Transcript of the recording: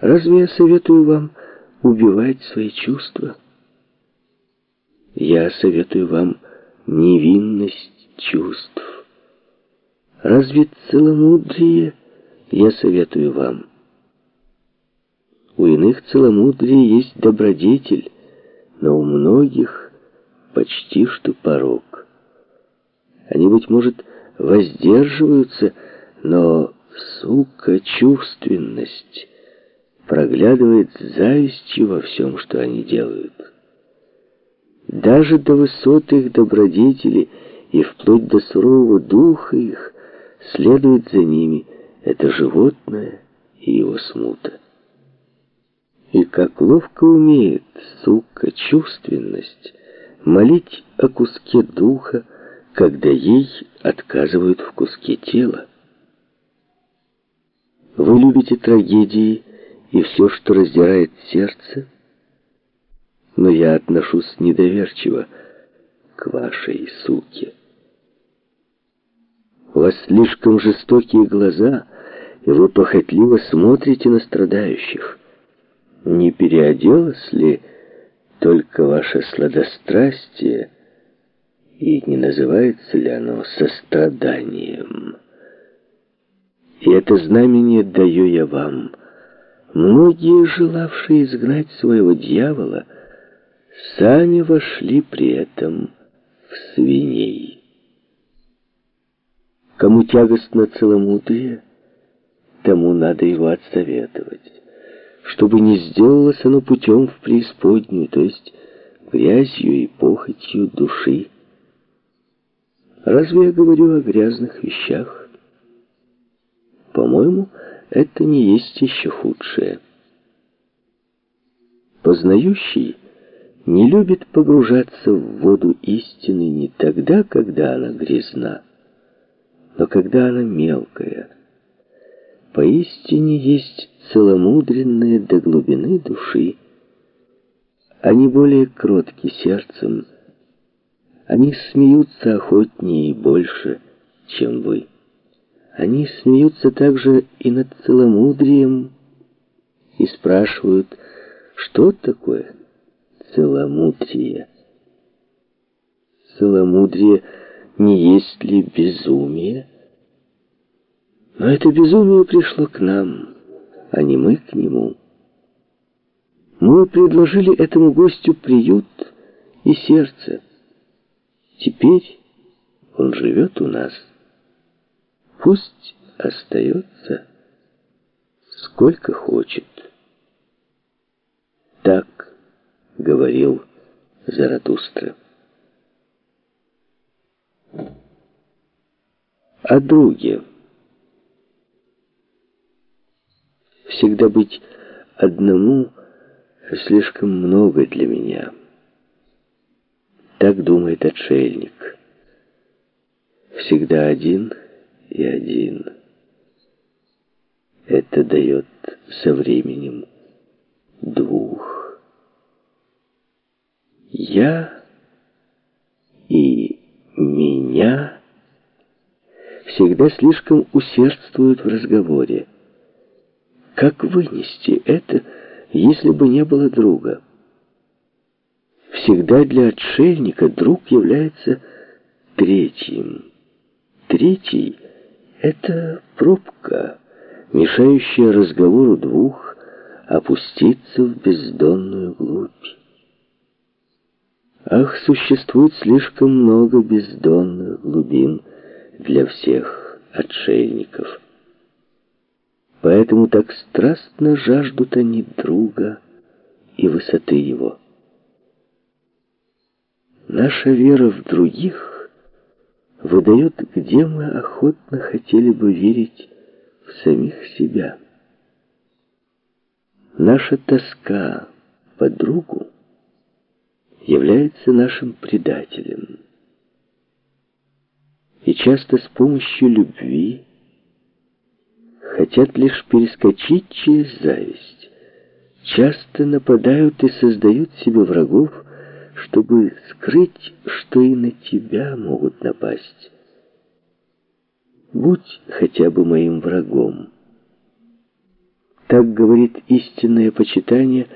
Разве я советую вам убивать свои чувства? Я советую вам невинность чувств. Разве целомудрие я советую вам? У иных целомудрие есть добродетель, но у многих почти что порог. Они, быть может, воздерживаются, но, сука, чувственность проглядывает завистью во всем, что они делают. Даже до высот их добродетели и вплоть до сурового духа их следует за ними это животное и его смута. И как ловко умеет, сука, чувственность молить о куске духа, когда ей отказывают в куске тела. Вы любите трагедии и все, что раздирает сердце, но я отношусь недоверчиво к вашей суке. У вас слишком жестокие глаза, и вы похотливо смотрите на страдающих. Не переоделось ли только ваше сладострастие, и не называется ли оно состраданием? И это знамение даю я вам. Многие, желавшие изгнать своего дьявола, сами вошли при этом в свиней. Кому тягостно целомудрие, тому надо его отсоветовать, чтобы не сделалось оно путем в преисподнюю, то есть грязью и похотью души. Разве я говорю о грязных вещах? По-моему, это не есть еще худшее. Познающий не любит погружаться в воду истины не тогда, когда она грязна, но когда она мелкая. Поистине есть целомудренные до глубины души. Они более кротки сердцем, они смеются охотнее и больше, чем вы. Они смеются также и над целомудрием и спрашивают, что такое целомудрие. Целомудрие не есть ли безумие? Но это безумие пришло к нам, а не мы к нему. Мы предложили этому гостю приют и сердце. Теперь он живет у нас. Пусть остается сколько хочет. Так говорил Заратустра. О друге. Всегда быть одному слишком много для меня. Так думает отшельник. Всегда один и один. Это дает со временем двух. Я и меня всегда слишком усердствуют в разговоре. Как вынести это, если бы не было друга? Всегда для отшельника друг является третьим. Третий — это пробка, мешающая разговору двух опуститься в бездонную глубь. Ах, существует слишком много бездонных глубин для всех отшельников. Поэтому так страстно жаждут они друга и высоты его. Наша вера в других выдает, где мы охотно хотели бы верить в самих себя. Наша тоска по другу является нашим предателем. И часто с помощью любви хотят лишь перескочить через зависть, часто нападают и создают себе врагов, чтобы скрыть, что и на тебя могут напасть. Будь хотя бы моим врагом. Так говорит истинное почитание